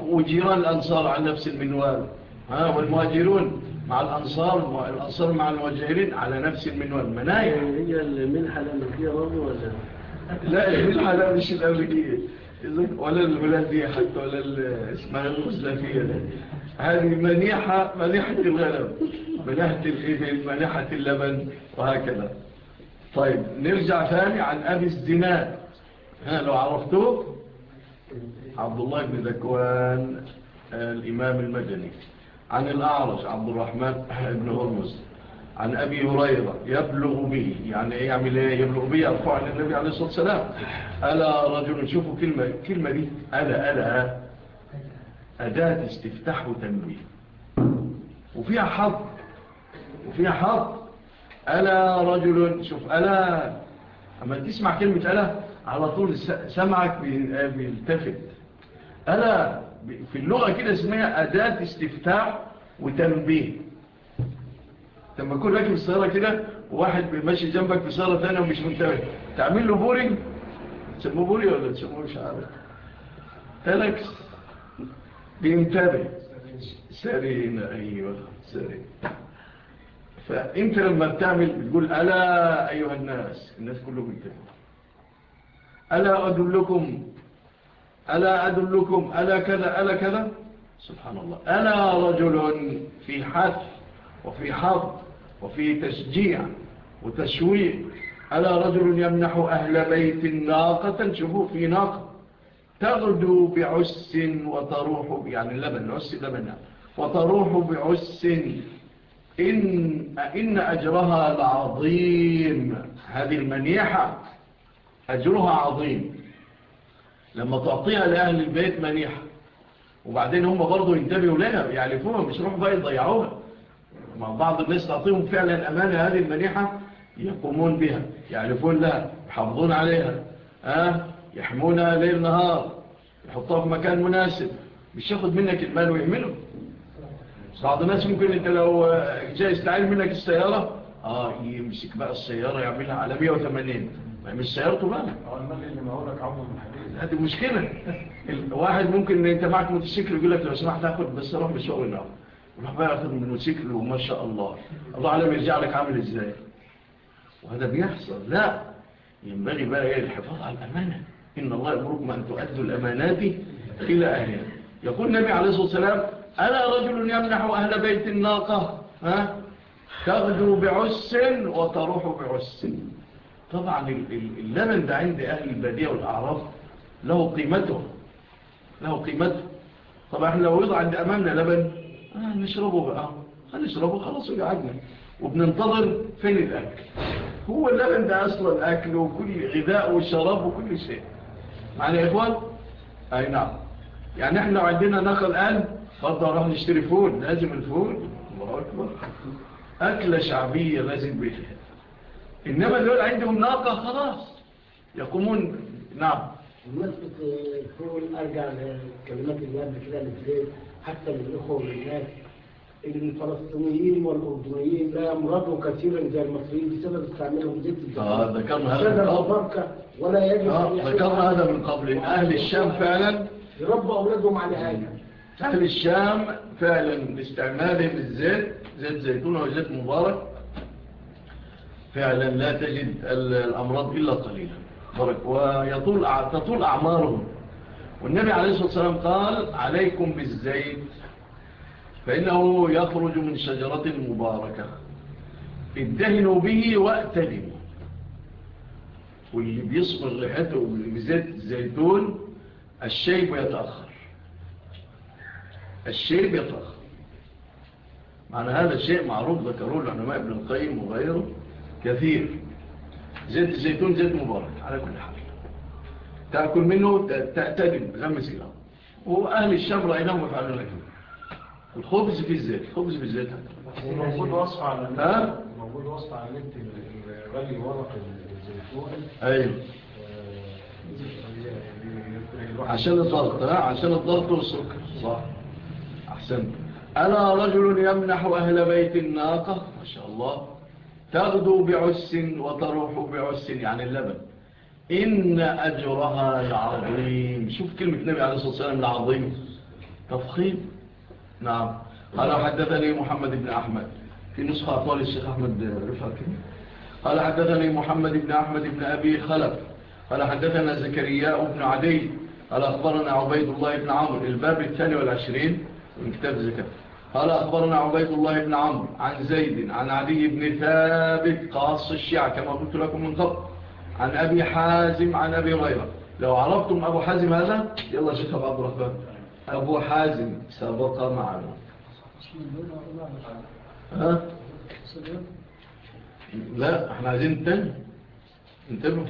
وجيران الأنصار على نفس المنوال. ها والمهاجرون مع الأنصار والأنصار مع المهاجرين على نفس المنوال. منايا هي المنحة الأمريكية برضه ولا؟ لا المنحة لا مش الأمريكية. ولا الهولندية حتى ولا اسمها الغزلفية ده هذه منيحة منيحة الغنم منيحة الإبل منيحة اللبن وهكذا. طيب نرجع ثاني عن أبي الزناد. ها لو عرفتوه. عبد الله بن ذكوان آه، الإمام المدني. عن الأعرج عبد الرحمن بن هرمز. عن أبي هريرة يبلغ به يعني إيه يعني يعمل إيه يبلغ به يرفع للنبي عليه الصلاة والسلام. ألا رجل شوفوا كلمة, كلمة دي ألا ألا أداة استفتاح وتنبيه. وفيها حظ وفيها حظ. ألا رجل شوف ألا. أما تسمع كلمة ألا على طول سمعك بيلتفت. أنا في اللغة كده اسمها أداة استفتاح وتنبيه. لما يكون راكب السيارة كده وواحد بيمشي جنبك في سيارة ثانية ومش منتبه. تعمل له بورينج تسموه بوري ولا تسموه مش عارف. تلك بينتبه. سارين أيوة سارين فأنت لما بتعمل بتقول ألا أيها الناس الناس كله بينتبه ألا أدلكم ألا أدلكم ألا كذا ألا كذا؟ سبحان الله. ألا رجل في حث وفي حظ وفي تشجيع وتشويع ألا رجل يمنح أهل بيت ناقة شوفوا في ناقة. تغدو بعس وتروح يعني لبن عس لبن. وتروح بعس. إن, إن أجرها لعظيم. هذه المنيحة أجرها عظيم. لما تعطيها لأهل البيت منيحة. وبعدين هم برضو ينتبهوا لها ويعرفوها مش روح بقى يضيعوها. مع بعض الناس تعطيهم فعلا أمانة هذه المنيحة يقومون بها يعرفون لها يحافظون عليها. ها؟ يحمونها ليل نهار يحطها في مكان مناسب. مش ياخد منك المال ويعمله. بعض الناس ممكن انت لو جاي يستعين منك السيارة آه يمسك بقى السيارة يعملها على 180 ما يعمل سيارته بقى. آه المال اللي معولك عمو من حاجة هذه مشكلة. الواحد ممكن أنت معك موتوسيكل يقول لك لو سمحت اخد بس أروح بشغل الأول روح بقى اخد موتوسيكل وما شاء الله. الله أعلم يرجع لك عامل إزاي. وهذا بيحصل. لا. ينبغي بقى إيه الحفاظ على الأمانة. إن الله يأمركم أن تؤدوا الأمانات إلى أهلها. يقول النبي عليه الصلاة والسلام ألا رجل يمنح أهل بيت الناقة؟ ها؟ تغدو بعس وتروح بعس. طبعا اللبن ده عند أهل البادية والأعراف له قيمته له قيمته. طبعا إحنا لو يضع عند أمامنا لبن آه نشربه بقى. آه، هنشربه خلاص ويقعدنا وبننتظر فين الأكل؟ هو اللبن ده أصلا الاكل وكل غذاء وشراب وكل شيء. معنا يا إخوان؟ أي نعم. يعني إحنا لو عندنا نقل الان فرضا راح نشتري فول لازم الفول. الله أكبر. أكلة شعبية لازم بيها. إنما اللي عندهم ناقة خلاص. يقومون نعم. منطق يكون ارجع لكلمات قبل كده زيد حتى للاخوه والناس ان الفلسطينيين والاردنيين لا يمرضوا كثيرا زي المصريين بسبب استعمالهم زيت آه ذكرنا هذا من قبل. ولا يجب آه ذكرنا هذا من قبل. أهل الشام فعلا. يربوا اولادهم على هذا. أهل الشام فعلا باستعمالهم الزيت زيت زيتون وزيت مبارك. فعلا لا تجد الأمراض إلا قليلا. ويطول تطول أعمارهم. والنبي عليه الصلاة والسلام قال عليكم بالزيت فإنه يخرج من شجرة مباركة. ادهنوا به واعتدموا واللي بيصبر ريحته بزيت الزيتون الشيب يتأخر. الشيب يتأخر. معنى هذا الشيء معروف ذكروه العلماء ابن القيم وغيره كثير. زيت الزيتون زيت مبارك. على كل حال. تأكل منه تأتدم غمس إلى وأهل الشام رأيناهم يفعلون لكم الخبز في الزيت الخبز في الزيت. موجود وصف على النت. موجود وصف على النت غلي ورق الزيتون. أيوه. آه، عشان الضغط ها؟ عشان الضغط والسكر. صح. أحسنت. أنا رجل يمنح أهل بيت الناقة؟ ما شاء الله. تغدو بعس وتروح بعس يعني اللبن. إن أجرها العظيم شوف كلمة نبي عليه الصلاة والسلام العظيم تفخيم؟ نعم. قال حدثني محمد بن أحمد. في نسخة أطول الشيخ أحمد رفاك قال حدثني محمد بن أحمد بن أبي خلف. قال حدثنا زكرياء بن عدي. قال أخبرنا عبيد الله بن عمر الباب الثاني والعشرين من كتاب زكرياء قال أخبرنا عبيد الله بن عمرو عن زيد عن علي بن ثابت قاص الشيعة كما قلت لكم من قبل. عن أبي حازم عن أبي غيرة. لو عرفتم أبو حازم هذا يلا شيخ أبو عبد الرحمن. أبو حازم سبق معنا. ها؟ لا إحنا عايزين تاني انتبهوا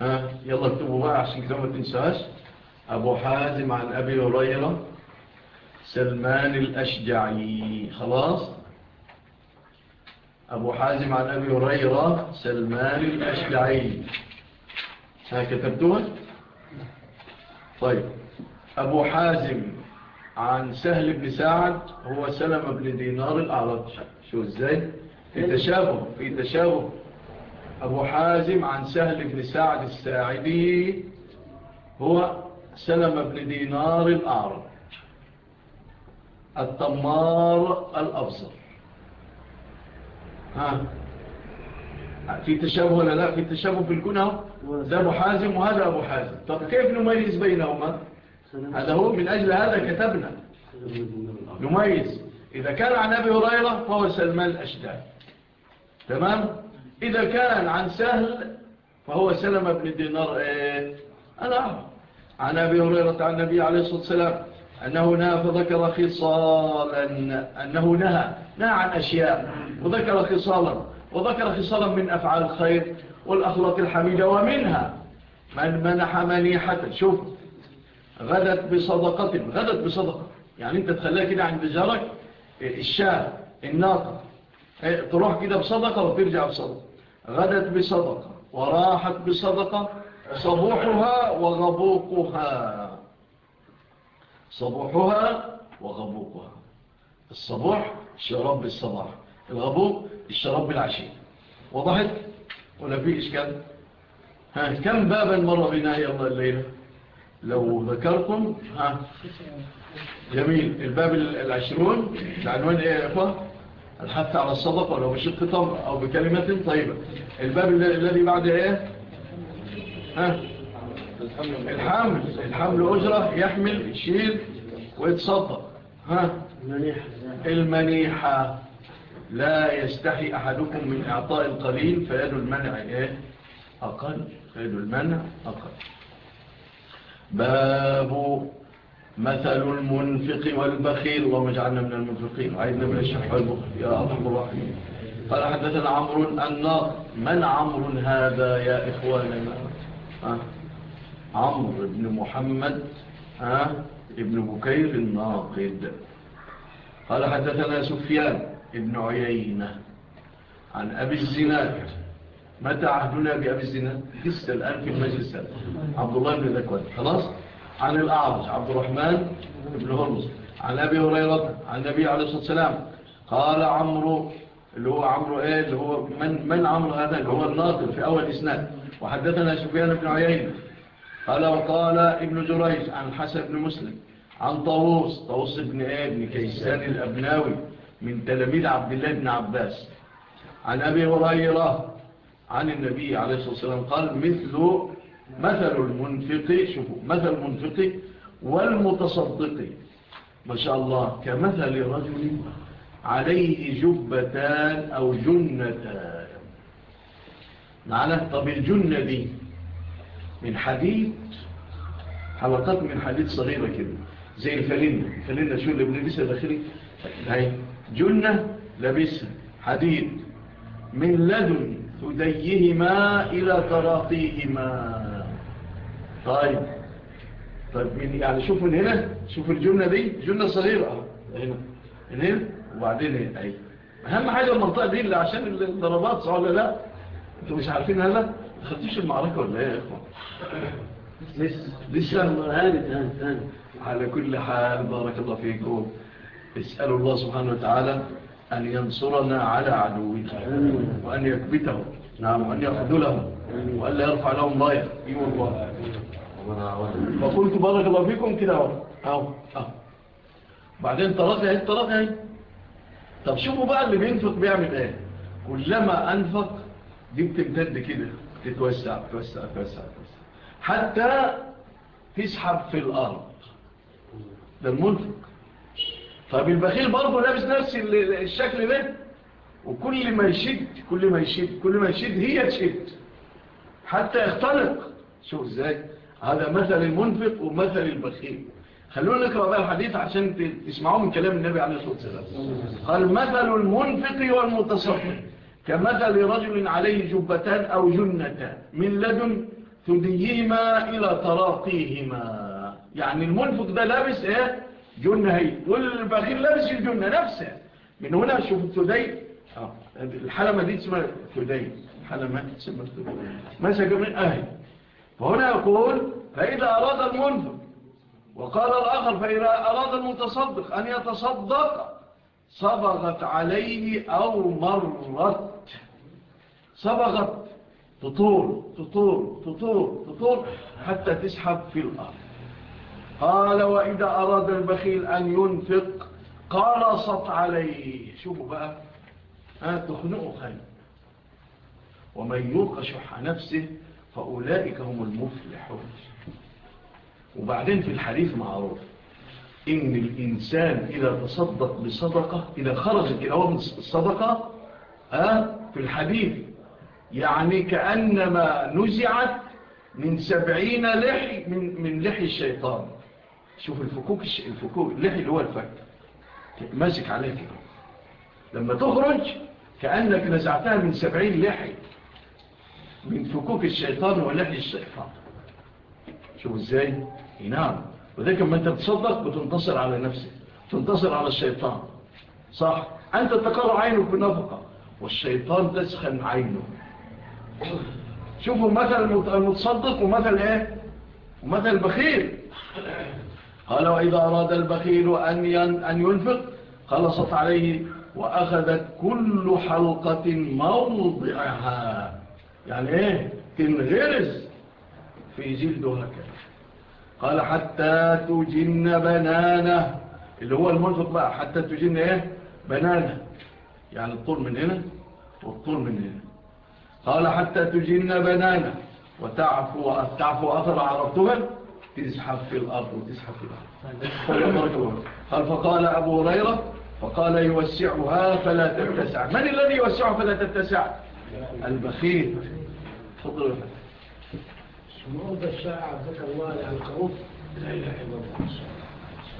ها؟ يلا اكتبوا بقى عشان كده ما تنساش. أبو حازم عن أبي هريرة سلمان الأشجعي. خلاص؟ أبو حازم عن أبي هريرة سلمان الأشجعي. ها كتبتون طيب. أبو حازم عن سهل بن سعد هو سلم بن دينار الأعراض شو إزاي؟ في تشابه في تشابه. أبو حازم عن سهل بن سعد الساعدي هو سلم بن دينار الأعراض التمار الأبصر. ها؟ في تشابه ولا لا؟ في تشابه في الكنة ده أبو حازم وهذا أبو حازم. طب كيف نميز بينهما؟ هذا هو من أجل هذا كتبنا. نميز. إذا كان عن أبي هريرة فهو سلمان الأشداد. تمام؟ إذا كان عن سهل فهو سلم بن دينار. إيه؟ عن أبي هريرة عن النبي عليه الصلاة والسلام. أنه نهى فذكر خصالا أنه نهى نهى عن أشياء. وذكر خصالا وذكر خصالا من أفعال الخير والأخلاق الحميدة ومنها من منح منيحة. شوف غدت بصدقة غدت بصدقة. يعني أنت تخليها كده عند جارك الشاة الناقة. إيه، تروح كده بصدقة وترجع بصدقة. غدت بصدقة وراحت بصدقة صبوحها وغبوقها. صبوحها وغبوقها. الصبوح شراب بالصباح الغبوق الشراب بالعشاء وضحت؟ ولا في إشكال؟ ها كم بابا مر بنا يا الله الليلة؟ لو ذكرتم ها. جميل. الباب العشرون العنوان إيه يا إخوة؟ الحث على الصدق ولو بشق طمر أو بكلمة طيبة. الباب الذي بعد إيه؟ ها. الحمل. الحمل أجرة يحمل يشيل ويتصدق ها؟ المنيحة. لا يستحي أحدكم من إعطاء القليل فيد المنع. إيه؟ أقل. فيد المنع أقل. باب مثل المنفق والبخيل. اللهم اجعلنا من المنفقين. عيدنا من الشح والبخيل يا رحمة الرحيم قال حدثنا عمر النار من عمر هذا يا إخواننا؟ ها؟ عمرو بن محمد ابن بكير الناقد. قال حدثنا سفيان ابن عيينة عن أبي الزناد. متى عهدنا بأبي الزناد؟ لسه الآن في المجلس. عبد الله بن ذكوان. خلاص؟ عن الأعرج عبد الرحمن بن هرمز. عن أبي هريرة عن النبي عليه الصلاة والسلام. قال عمرو اللي هو عمرو إيه؟ اللي هو من من عمرو هذا؟ اللي هو الناظر في أول اسناد وحدثنا سفيان بن عيينة. قال وقال ابن جريج عن حسن بن مسلم عن طاووس طاووس بن ابن كيسان الأبناوي من تلاميذ عبد الله بن عباس. عن أبي هريرة عن النبي عليه الصلاة والسلام قال مثل مثل المنفق شوفوا مثل المنفق والمتصدق. ما شاء الله كمثل رجل عليه جبتان أو جنتان. معنا طب الجنة دي من حديد حلقات من حديد صغيرة كده زي الفلينة الفلينة شو اللي بنلبسها داخلي؟ هاي جنة لبسها حديد. من لدن ثديهما إلى تراطيهما طيب. طيب من يعني شوفوا من هنا شوفوا الجنة دي. جنة صغيرة هنا. هنا وبعدين هنا. أهم حاجة المنطقة دي اللي عشان الضربات صح ولا لا؟ أنتم مش عارفين هلا خدتوش المعركة ولا إيه يا اخوان لسه لسه هانت هانت هانت على كل حال بارك الله فيكم اسألوا الله سبحانه وتعالى أن ينصرنا على عدونا وأن يكبتهم نعم وأن يخذلهم وأن لا يرفع لهم ضايا إيوه الله فقلت بارك الله فيكم كده اهو اهو اهو بعدين طرفها هاي الطرفها هاي طب شوفوا بقى اللي بينفق بيعمل إيه؟ كلما أنفق دي بتمتد كده. تتوسع توسع توسع حتى تسحب في الأرض. ده المنفق طب البخيل برضه لابس نفس الشكل ده. وكل ما يشد كل ما يشد كل ما يشد هي تشد. حتى يختلق. شوف إزاي. هذا مثل المنفق ومثل البخيل. خلونا نقرأ بقى الحديث عشان تسمعوا من كلام النبي عليه الصلاة والسلام. قال مثل المنفق والمتصفق كمثل رجل عليه جبتان أو جنتان من لدن ثديهما إلى تراقيهما. يعني المنفق ده لابس إيه؟ جنة هي. والبخيل لابس الجنة نفسها من هنا شوف الثدي آه، الحلمة دي اسمها الثدي الحلمة اسمها الثدي ماشي من أهل فهنا يقول فإذا أراد المنفق وقال الآخر فإذا أراد المتصدق أن يتصدق صبغت عليه أو مرت. صبغت تطول تطول تطول تطول حتى تسحب في الأرض. قال وإذا أراد البخيل أن ينفق قرصت عليه. شوفوا بقى. أنا تخنقه خير. ومن يوق شح نفسه فأولئك هم المفلحون. وبعدين في الحديث معروف. إن الإنسان إذا تصدق بصدقة إذا خرجت إلى وضع الصدقة في الحديث يعني كأنما نزعت من سبعين لحي من, من لحي الشيطان. شوف الفكوك الفكوك اللحي اللي هو الفك. ماسك عليك لما تخرج كأنك نزعتها من سبعين لحي. من فكوك الشيطان ولحي الشيطان. شوف إزاي؟ نعم. ولكن ما أنت تصدق بتنتصر على نفسك تنتصر على الشيطان. صح؟ أنت تقر عينك بنفقة والشيطان تسخن عينه. شوفوا مثل المتصدق ومثل إيه؟ ومثل البخيل. قال وإذا أراد البخيل أن, أن ينفق خلصت عليه وأخذت كل حلقة موضعها. يعني إيه؟ تنغرز في جلده هكذا قال حتى تجن بنانه. اللي هو المنفق بقى حتى تجن إيه؟ بنانه. يعني الطول من هنا والطول من هنا. قال حتى تجن بنانه. وتعفو تعفو أثر عرفتها؟ تزحف في الأرض وتزحف في الأرض. قال فقال أبو هريرة فقال يوسعها فلا تتسع. من الذي يوسعها فلا تتسع؟ البخيل. فضل موضع ذكر على الخروف لا إله إلا الله.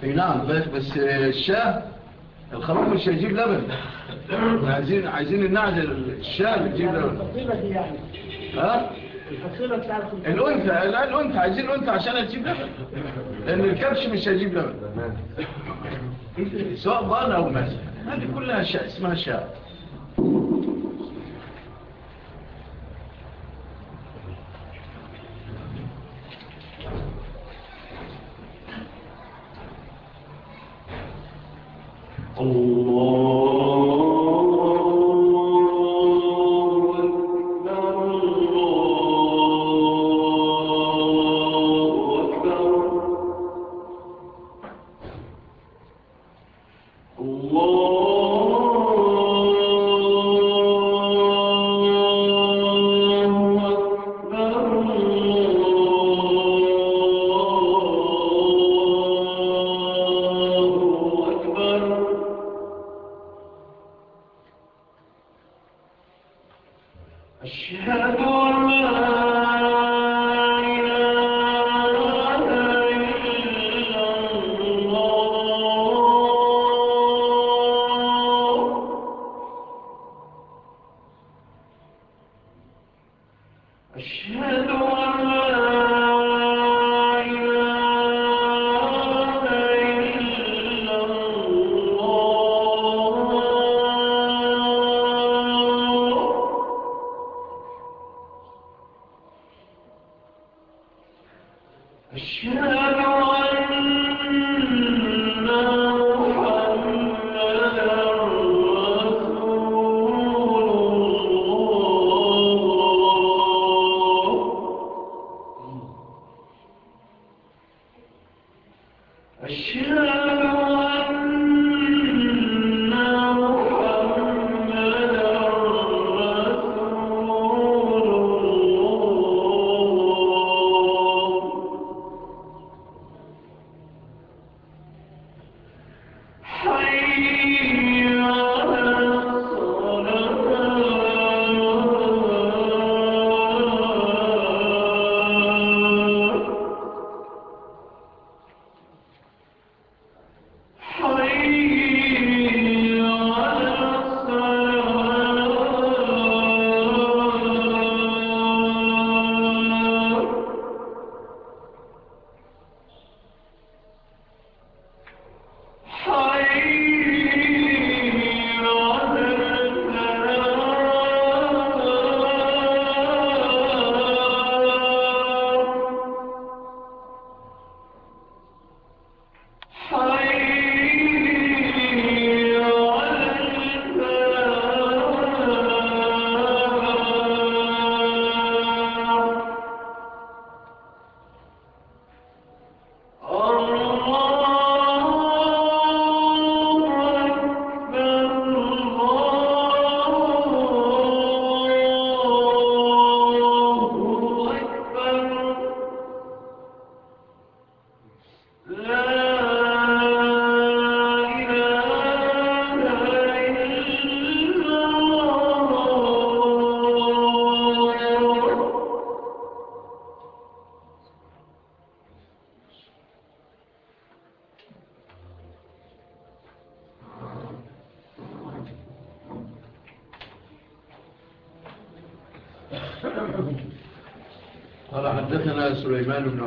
إي نعم بس الشاة الخروف مش هيجيب لبن. عايزين عايزين النعجة الشاة بتجيب لبن. يعني, يعني ها؟ الفصيلة بتاعت الأنثى لا الأنثى عايزين الأنثى عشان تجيب لبن. لأن الكبش مش هيجيب لبن. سواء ضال أو ماشي هذه كلها اشياء اسمها شاة. أشهد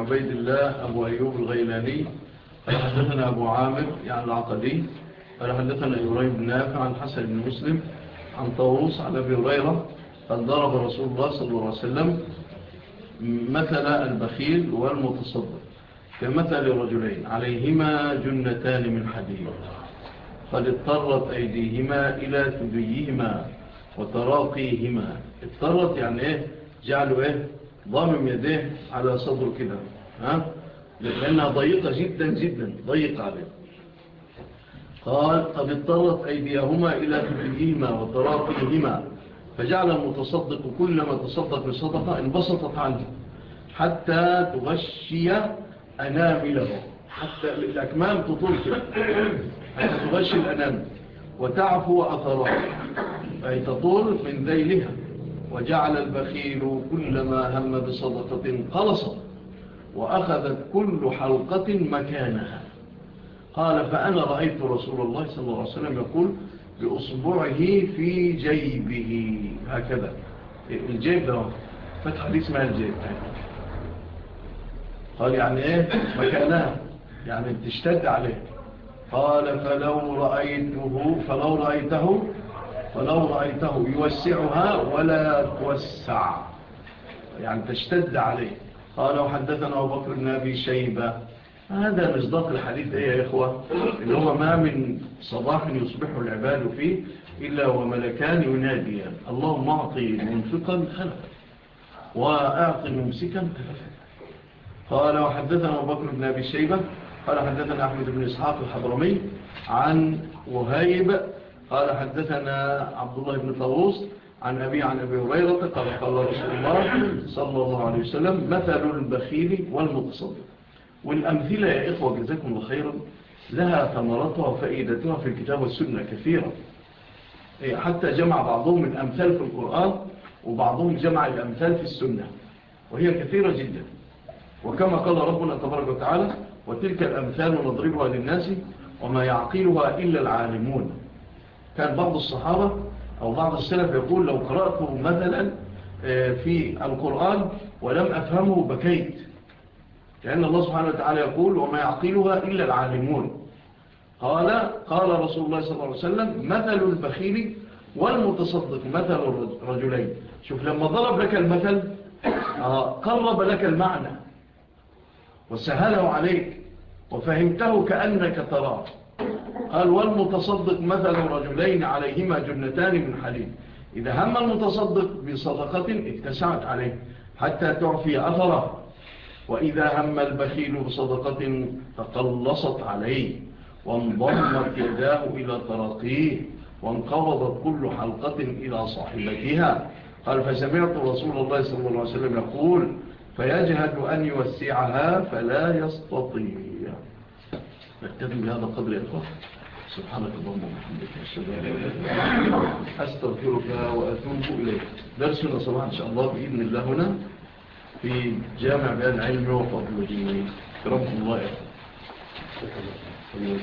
عبيد الله أبو أيوب الغيلاني قال حدثنا أبو عامر يعني العقدي قال حدثنا إبراهيم بن نافع عن حسن بن مسلم عن طاووس عن أبي هريرة قد ضرب رسول الله صلى الله عليه وسلم مثل البخيل والمتصدق كمثل رجلين عليهما جنتان من حديد قد اضطرت أيديهما إلى تبيهما وتراقيهما اضطرت يعني إيه؟ جعلوا إيه؟ ضامم يديه على صدر كده. ها؟ لأنها ضيقة جدا جدا ضيقة عليه. قال قد اضطرت أيديهما إلى كبريهما وتراقبهما، فجعل المتصدق كلما تصدق بصدقة انبسطت عنه حتى تغشي أنامله. حتى الأكمام تطلق حتى تغشي الأنام. وتعفو أثره. أي تطول من ذيلها. وجعل البخيل كلما هم بصدقة قلصت وأخذت كل حلقة مكانها. قال فأنا رأيت رسول الله صلى الله عليه وسلم يقول بأصبعه في جيبه. هكذا. الجيب ده فتح لي اسمها الجيب؟ قال يعني إيه؟ مكانها. يعني تشتد عليه. قال فلو رأيته فلو رأيته فلو رأيته يوسعها ولا توسع. يعني تشتد عليه. قال وحدثنا أبو بكر بن أبي شيبة. هذا مصداق الحديث إيه يا إخوة اللي هو ما من صباح يصبح العباد فيه إلا وملكان يناديا اللهم أعطي منفقا خلفا وأعطي ممسكا خلفا قال وحدثنا أبو بكر بن أبي شيبة قال حدثنا أحمد بن إسحاق الحضرمي عن وهيب قال حدثنا عبد الله بن طاووس عن أبي عن أبي هريرة قال قال رسول الله صلى الله عليه وسلم مثل البخيل والمقصد. والأمثلة يا إخوة جزاكم الله خيرا لها ثمرتها وفائدتها في الكتاب والسنة كثيرة إيه، حتى جمع بعضهم الأمثال في القرآن وبعضهم جمع الأمثال في السنة وهي كثيرة جدا. وكما قال ربنا تبارك وتعالى وتلك الأمثال نضربها للناس وما يعقلها إلا العالمون. كان بعض الصحابة أو بعض السلف يقول لو قرأت مثلا آه، في القرآن ولم أفهمه بكيت. لأن الله سبحانه وتعالى يقول وما يعقلها إلا العالمون. قال قال رسول الله صلى الله عليه وسلم مثل البخيل والمتصدق مثل الرجلين. شوف لما ضرب لك المثل آه، قرب لك المعنى وسهله عليك وفهمته كأنك تراه. قال والمتصدق مثل رجلين عليهما جنتان من حليب. إذا هم المتصدق بصدقة اتسعت عليه حتى تعفي أثره. وإذا هم البخيل بصدقة تقلصت عليه. وانضمت يداه إلى طرقيه. وانقرضت كل حلقة إلى صاحبتها. قال فسمعت رسول الله صلى الله عليه وسلم يقول فيجهد أن يوسعها فلا يستطيع. نكتفي بهذا القدر يا سبحانك اللهم وبحمدك أشهد أن أستغفرك وأتوب إليك. درسنا صباحا إن شاء الله بإذن الله هنا في جامع بيان العلم وفضل جميل كرمكم الله يا إخوان